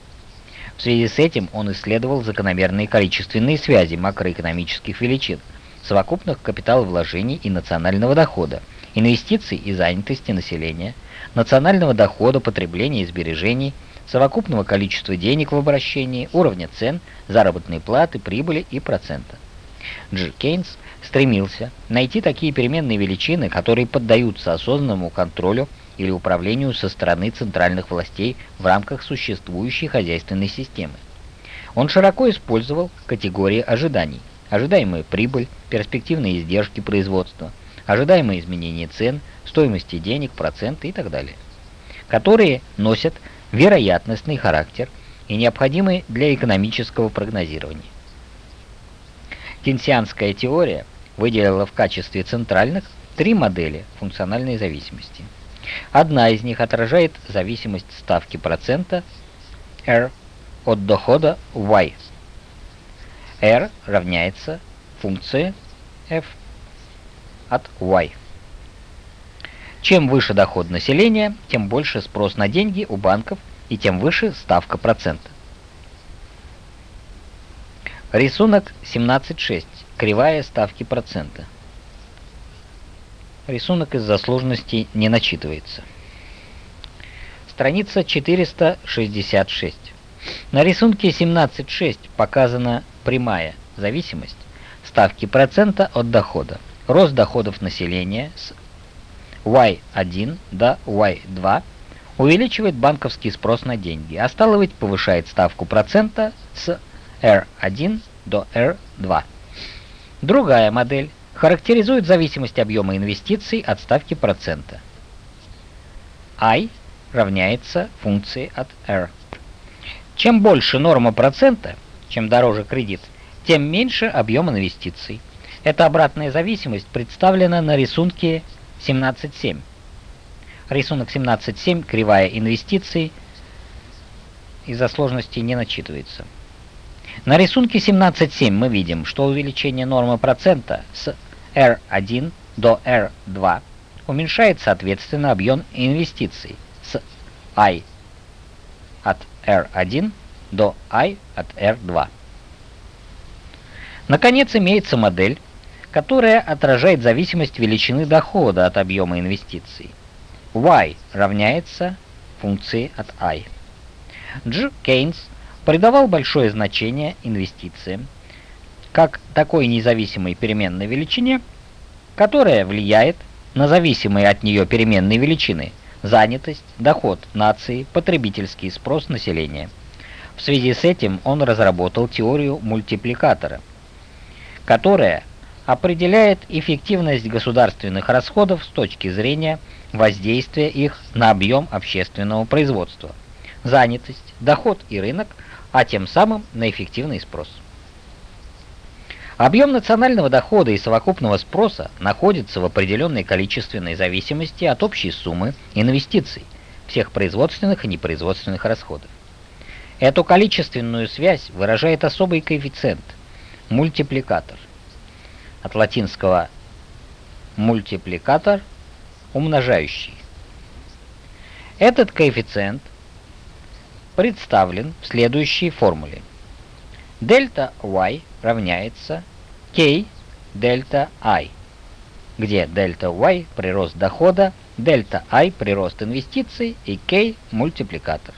в связи с этим он исследовал закономерные количественные связи макроэкономических величин, совокупных капиталовложений и национального дохода, инвестиций и занятости населения, национального дохода, потребления и сбережений, совокупного количества денег в обращении, уровня цен, заработной платы, прибыли и процента. Дж. Кейнс стремился найти такие переменные величины, которые поддаются осознанному контролю или управлению со стороны центральных властей в рамках существующей хозяйственной системы. Он широко использовал категории ожиданий. Ожидаемая прибыль, перспективные издержки производства, ожидаемые изменения цен, стоимости денег, проценты и так далее, которые носят вероятностный характер и необходимы для экономического прогнозирования. Кейнсианская теория выделила в качестве центральных три модели функциональной зависимости – Одна из них отражает зависимость ставки процента R от дохода Y. R равняется функции f от y. Чем выше доход населения, тем больше спрос на деньги у банков и тем выше ставка процента. Рисунок 17.6. Кривая ставки процента. Рисунок из-за сложности не начитывается. Страница 466. На рисунке 17.6 показана прямая зависимость ставки процента от дохода. Рост доходов населения с Y1 до Y2 увеличивает банковский спрос на деньги, а стало быть повышает ставку процента с R1 до R2. Другая модель характеризует зависимость объема инвестиций от ставки процента. I равняется функции от R. Чем больше норма процента, чем дороже кредит, тем меньше объем инвестиций. Эта обратная зависимость представлена на рисунке 17.7. Рисунок 17.7, кривая инвестиций, из-за сложности не начитывается. На рисунке 17.7 мы видим, что увеличение нормы процента с R1 до R2 уменьшает соответственно объем инвестиций с I от R1 до I от R2. Наконец имеется модель, которая отражает зависимость величины дохода от объема инвестиций. Y равняется функции от I. Дж. Кейнс придавал большое значение инвестициям как такой независимой переменной величине, которая влияет на зависимые от нее переменные величины занятость, доход нации, потребительский спрос населения. В связи с этим он разработал теорию мультипликатора, которая определяет эффективность государственных расходов с точки зрения воздействия их на объем общественного производства, занятость, доход и рынок, а тем самым на эффективный спрос. Объем национального дохода и совокупного спроса находится в определенной количественной зависимости от общей суммы инвестиций, всех производственных и непроизводственных расходов. Эту количественную связь выражает особый коэффициент – мультипликатор. От латинского мультипликатор – умножающий. Этот коэффициент представлен в следующей формуле. Дельта y равняется k дельта i, где дельта y – прирост дохода, дельта i – прирост инвестиций и k – мультипликатор.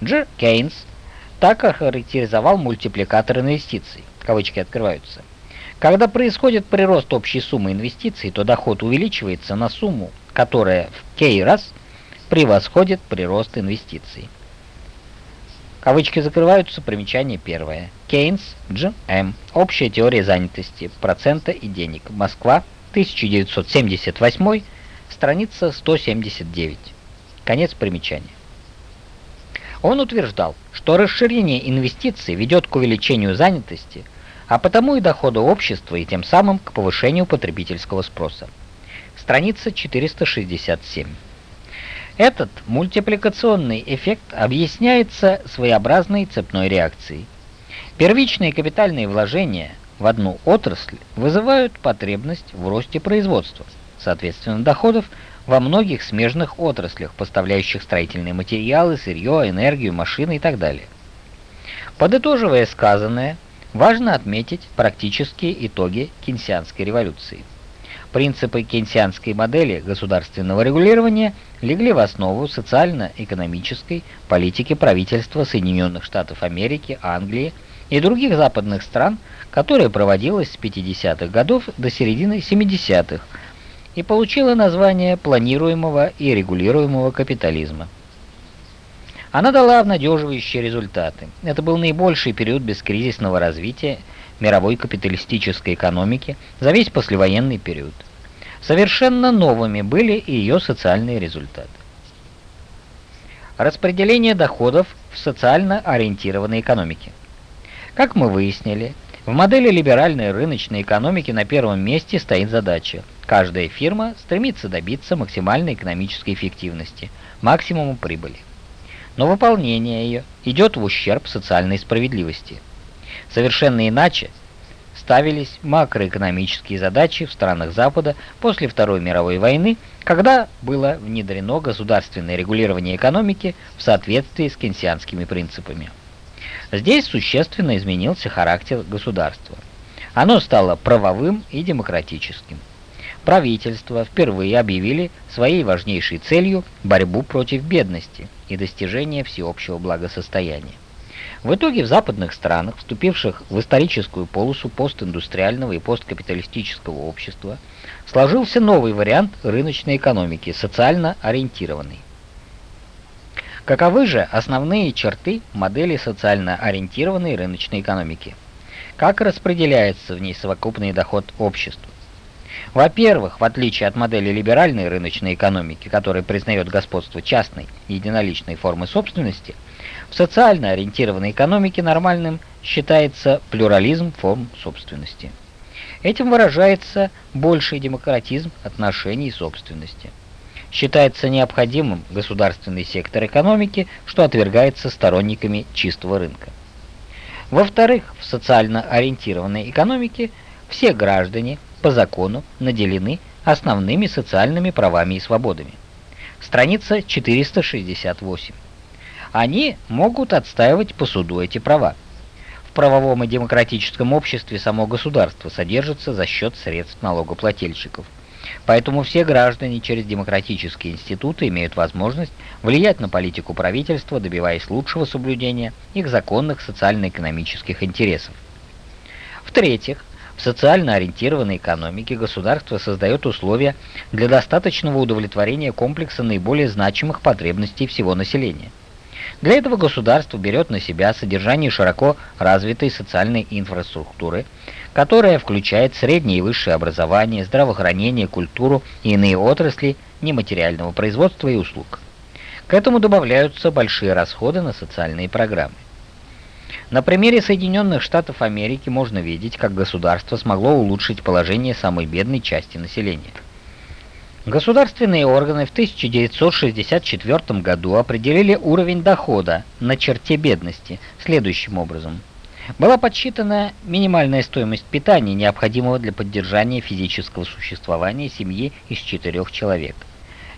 Дж. Кейнс так охарактеризовал мультипликатор инвестиций, кавычки открываются. Когда происходит прирост общей суммы инвестиций, то доход увеличивается на сумму, которая в k раз превосходит прирост инвестиций. Кавычки закрываются, примечание первое. Кейнс, Дж. М. Общая теория занятости, процента и денег. Москва, 1978, страница 179. Конец примечания. Он утверждал, что расширение инвестиций ведет к увеличению занятости, а потому и дохода общества, и тем самым к повышению потребительского спроса. Страница 467. Этот мультипликационный эффект объясняется своеобразной цепной реакцией. Первичные капитальные вложения в одну отрасль вызывают потребность в росте производства, соответственно доходов во многих смежных отраслях, поставляющих строительные материалы, сырье, энергию, машины и так далее. Подытоживая сказанное, важно отметить практические итоги Кейнсианской революции. Принципы кейнсианской модели государственного регулирования легли в основу социально-экономической политики правительства Соединенных Штатов Америки, Англии и других западных стран, которая проводилась с 50-х годов до середины 70-х и получила название планируемого и регулируемого капитализма. Она дала обнадеживающие результаты. Это был наибольший период бескризисного развития мировой капиталистической экономики за весь послевоенный период. Совершенно новыми были и ее социальные результаты. Распределение доходов в социально ориентированной экономике. Как мы выяснили, в модели либеральной рыночной экономики на первом месте стоит задача. Каждая фирма стремится добиться максимальной экономической эффективности, максимума прибыли. Но выполнение ее идет в ущерб социальной справедливости – Совершенно иначе ставились макроэкономические задачи в странах Запада после Второй мировой войны, когда было внедрено государственное регулирование экономики в соответствии с кенсианскими принципами. Здесь существенно изменился характер государства. Оно стало правовым и демократическим. Правительства впервые объявили своей важнейшей целью борьбу против бедности и достижение всеобщего благосостояния. В итоге в западных странах, вступивших в историческую полосу постиндустриального и посткапиталистического общества, сложился новый вариант рыночной экономики, социально ориентированный. Каковы же основные черты модели социально ориентированной рыночной экономики? Как распределяется в ней совокупный доход общества? Во-первых, в отличие от модели либеральной рыночной экономики, которая признает господство частной и единоличной формы собственности, в социально ориентированной экономике нормальным считается плюрализм форм собственности. Этим выражается больший демократизм отношений собственности. Считается необходимым государственный сектор экономики, что отвергается сторонниками чистого рынка. Во-вторых, в социально ориентированной экономике все граждане по закону наделены основными социальными правами и свободами. Страница 468. Они могут отстаивать по суду эти права. В правовом и демократическом обществе само государство содержится за счет средств налогоплательщиков. Поэтому все граждане через демократические институты имеют возможность влиять на политику правительства, добиваясь лучшего соблюдения их законных социально-экономических интересов. В-третьих, в социально ориентированной экономике государство создает условия для достаточного удовлетворения комплекса наиболее значимых потребностей всего населения. Для этого государство берет на себя содержание широко развитой социальной инфраструктуры, которая включает среднее и высшее образование, здравоохранение, культуру и иные отрасли нематериального производства и услуг. К этому добавляются большие расходы на социальные программы. На примере Соединенных Штатов Америки можно видеть, как государство смогло улучшить положение самой бедной части населения. Государственные органы в 1964 году определили уровень дохода на черте бедности следующим образом. Была подсчитана минимальная стоимость питания, необходимого для поддержания физического существования семьи из четырех человек –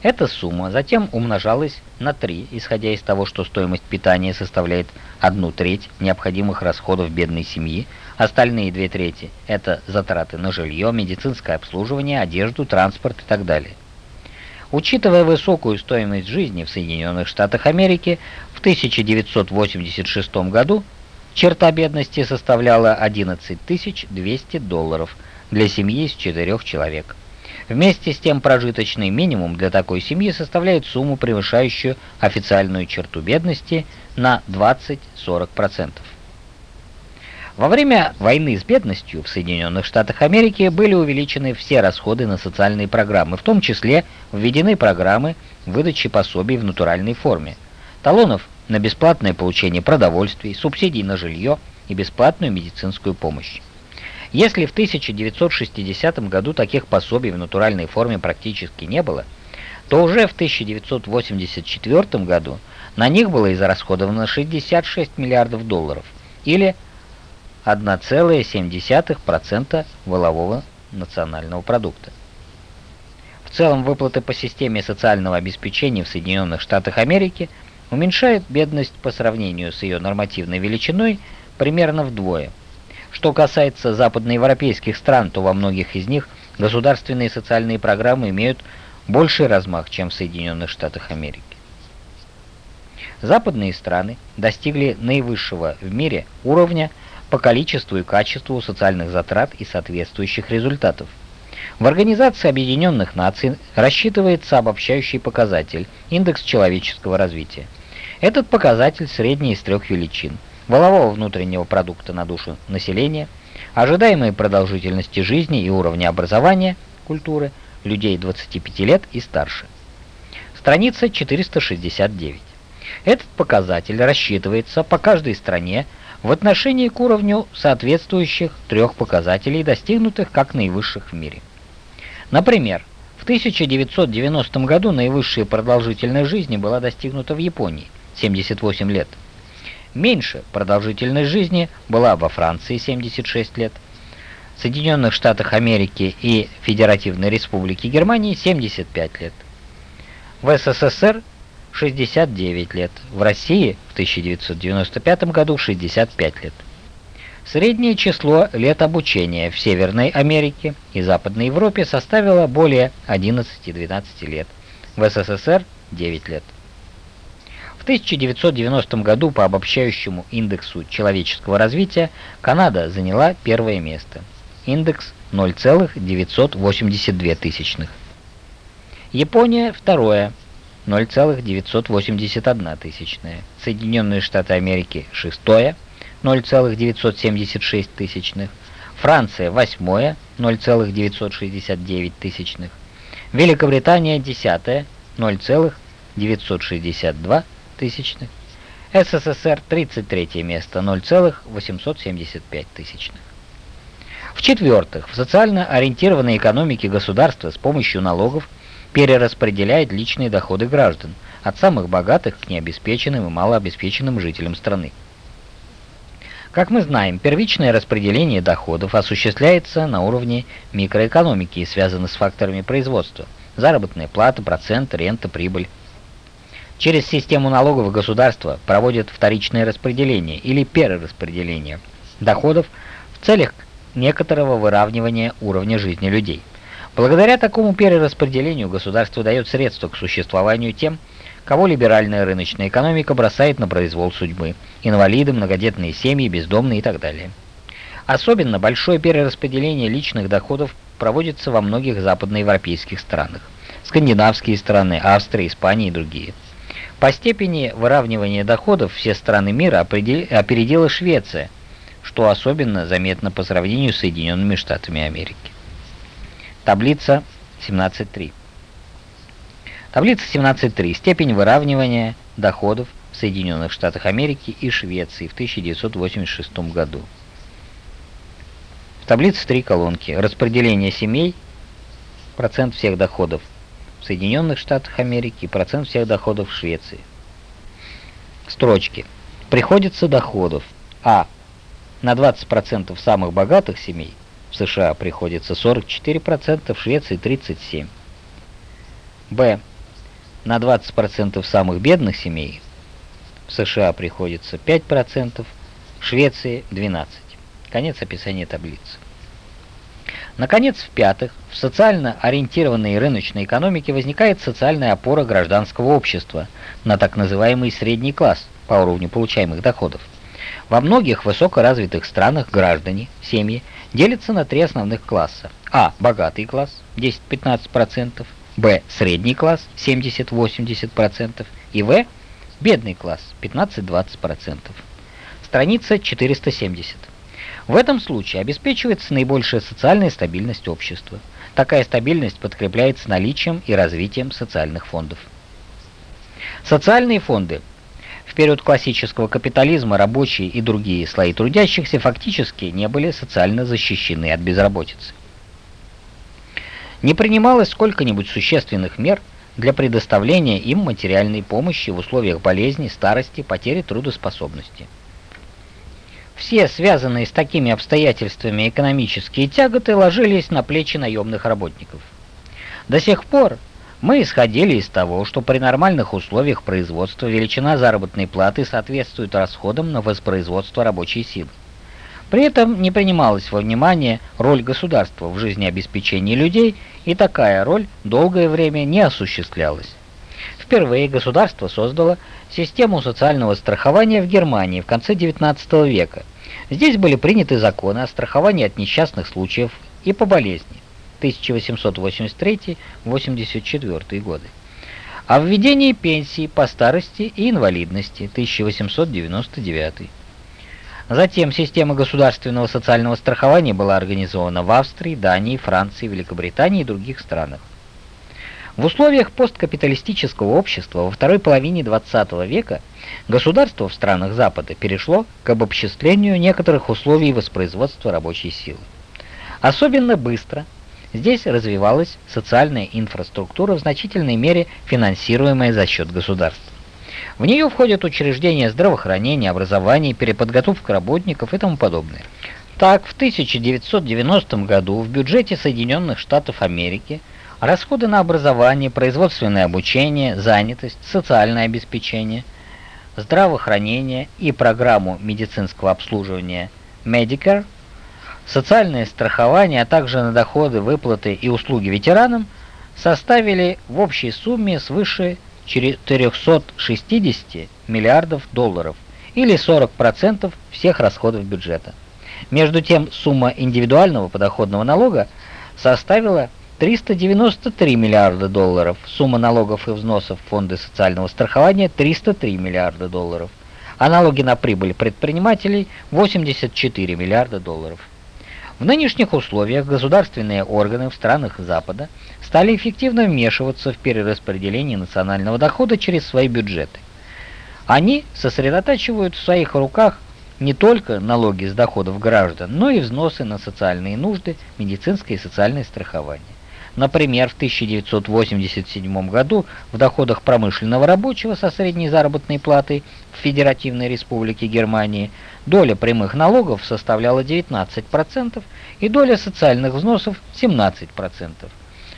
эта сумма затем умножалась на 3, исходя из того, что стоимость питания составляет одну треть необходимых расходов бедной семьи, остальные две трети – это затраты на жилье, медицинское обслуживание, одежду, транспорт и так далее. Учитывая высокую стоимость жизни в Соединенных Штатах Америки, в 1986 году черта бедности составляла 11 200 долларов для семьи из четырех человек. Вместе с тем прожиточный минимум для такой семьи составляет сумму, превышающую официальную черту бедности на 20-40%. Во время войны с бедностью в Соединенных Штатах Америки были увеличены все расходы на социальные программы, в том числе введены программы выдачи пособий в натуральной форме, талонов на бесплатное получение продовольствий, субсидий на жилье и бесплатную медицинскую помощь. Если в 1960 году таких пособий в натуральной форме практически не было, то уже в 1984 году на них было израсходовано 66 миллиардов долларов, или 1,7% волового национального продукта. В целом выплаты по системе социального обеспечения в Соединенных Штатах Америки уменьшают бедность по сравнению с ее нормативной величиной примерно вдвое – что касается западноевропейских стран, то во многих из них государственные социальные программы имеют больший размах, чем в Соединенных Штатах Америки. Западные страны достигли наивысшего в мире уровня по количеству и качеству социальных затрат и соответствующих результатов. В Организации Объединенных Наций рассчитывается обобщающий показатель – индекс человеческого развития. Этот показатель средний из трех величин – волового внутреннего продукта на душу населения, ожидаемой продолжительности жизни и уровня образования, культуры, людей 25 лет и старше. Страница 469. Этот показатель рассчитывается по каждой стране в отношении к уровню соответствующих трех показателей, достигнутых как наивысших в мире. Например, в 1990 году наивысшая продолжительность жизни была достигнута в Японии – 78 лет – Меньше продолжительность жизни была во Франции 76 лет, в Соединенных Штатах Америки и Федеративной Республике Германии 75 лет. В СССР 69 лет, в России в 1995 году 65 лет. Среднее число лет обучения в Северной Америке и Западной Европе составило более 11-12 лет, в СССР 9 лет. В 1990 году по обобщающему индексу человеческого развития Канада заняла первое место. Индекс 0,982 тысячных. Япония второе 0,981 тысячная. Соединенные Штаты Америки шестое 0,976 тысячных. Франция восьмое 0,969 тысячных, Великобритания десятое 0,962 тысячных, СССР 33 место 0,875 тысячных. В-четвертых, в социально ориентированной экономике государства с помощью налогов перераспределяет личные доходы граждан от самых богатых к необеспеченным и малообеспеченным жителям страны. Как мы знаем, первичное распределение доходов осуществляется на уровне микроэкономики и связано с факторами производства – заработная плата, процент, рента, прибыль. Через систему налогов государство проводит вторичное распределение или перераспределение доходов в целях некоторого выравнивания уровня жизни людей. Благодаря такому перераспределению государство дает средства к существованию тем, кого либеральная рыночная экономика бросает на произвол судьбы – инвалиды, многодетные семьи, бездомные и так далее. Особенно большое перераспределение личных доходов проводится во многих западноевропейских странах. Скандинавские страны, Австрия, Испания и другие. По степени выравнивания доходов все страны мира опередила Швеция, что особенно заметно по сравнению с Соединенными Штатами Америки. Таблица 17.3. Таблица 17.3. Степень выравнивания доходов в Соединенных Штатах Америки и Швеции в 1986 году. В таблице три колонки. Распределение семей, процент всех доходов в Соединенных Штатах Америки процент всех доходов в Швеции. Строчки. Приходится доходов А. На 20% самых богатых семей в США приходится 44%, в Швеции 37%. Б на 20% самых бедных семей в США приходится 5%, в Швеции 12%. Конец описания таблицы. Наконец, в-пятых, в социально ориентированной рыночной экономике возникает социальная опора гражданского общества на так называемый средний класс по уровню получаемых доходов. Во многих высокоразвитых странах граждане, семьи, делятся на три основных класса. А. Богатый класс 10-15%, Б. Средний класс 70-80% и В. Бедный класс 15-20%. Страница 470. В этом случае обеспечивается наибольшая социальная стабильность общества. Такая стабильность подкрепляется наличием и развитием социальных фондов. Социальные фонды. В период классического капитализма рабочие и другие слои трудящихся фактически не были социально защищены от безработицы. Не принималось сколько-нибудь существенных мер для предоставления им материальной помощи в условиях болезни, старости, потери трудоспособности. Все связанные с такими обстоятельствами экономические тяготы ложились на плечи наемных работников. До сих пор мы исходили из того, что при нормальных условиях производства величина заработной платы соответствует расходам на воспроизводство рабочей силы. При этом не принималась во внимание роль государства в жизнеобеспечении людей, и такая роль долгое время не осуществлялась. Впервые государство создало систему социального страхования в Германии в конце XIX века. Здесь были приняты законы о страховании от несчастных случаев и по болезни 1883-84 годы, о введении пенсии по старости и инвалидности 1899 Затем система государственного социального страхования была организована в Австрии, Дании, Франции, Великобритании и других странах. В условиях посткапиталистического общества во второй половине XX века государство в странах Запада перешло к обобществлению некоторых условий воспроизводства рабочей силы. Особенно быстро здесь развивалась социальная инфраструктура в значительной мере финансируемая за счет государства. В нее входят учреждения здравоохранения, образования, переподготовка работников и тому подобное. Так, в 1990 году в бюджете Соединенных Штатов Америки расходы на образование, производственное обучение, занятость, социальное обеспечение, здравоохранение и программу медицинского обслуживания Medicare, социальное страхование, а также на доходы, выплаты и услуги ветеранам составили в общей сумме свыше 460 миллиардов долларов или 40% всех расходов бюджета. Между тем, сумма индивидуального подоходного налога составила 393 миллиарда долларов, сумма налогов и взносов в фонды социального страхования 303 миллиарда долларов, а налоги на прибыль предпринимателей 84 миллиарда долларов. В нынешних условиях государственные органы в странах Запада стали эффективно вмешиваться в перераспределение национального дохода через свои бюджеты. Они сосредотачивают в своих руках не только налоги с доходов граждан, но и взносы на социальные нужды, медицинское и социальное страхование. Например, в 1987 году в доходах промышленного рабочего со средней заработной платой в Федеративной Республике Германии доля прямых налогов составляла 19% и доля социальных взносов 17%.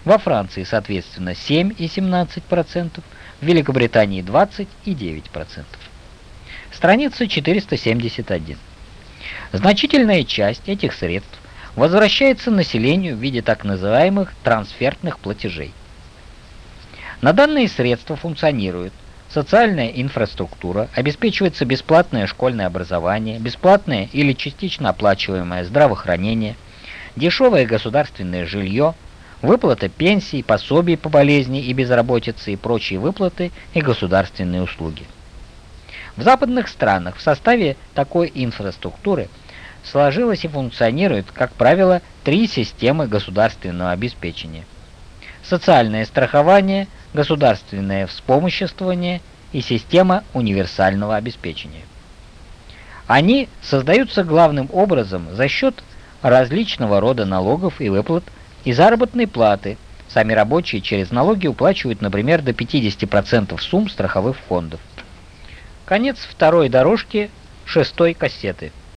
Во Франции, соответственно, 7 и 17%, в Великобритании 20 и 9%. Страница 471. Значительная часть этих средств возвращается населению в виде так называемых трансфертных платежей. На данные средства функционирует социальная инфраструктура, обеспечивается бесплатное школьное образование, бесплатное или частично оплачиваемое здравоохранение, дешевое государственное жилье, выплата пенсий, пособий по болезни и безработице и прочие выплаты и государственные услуги. В западных странах в составе такой инфраструктуры – сложилось и функционирует, как правило, три системы государственного обеспечения. Социальное страхование, государственное вспомоществование и система универсального обеспечения. Они создаются главным образом за счет различного рода налогов и выплат и заработной платы. Сами рабочие через налоги уплачивают, например, до 50% сумм страховых фондов. Конец второй дорожки шестой кассеты.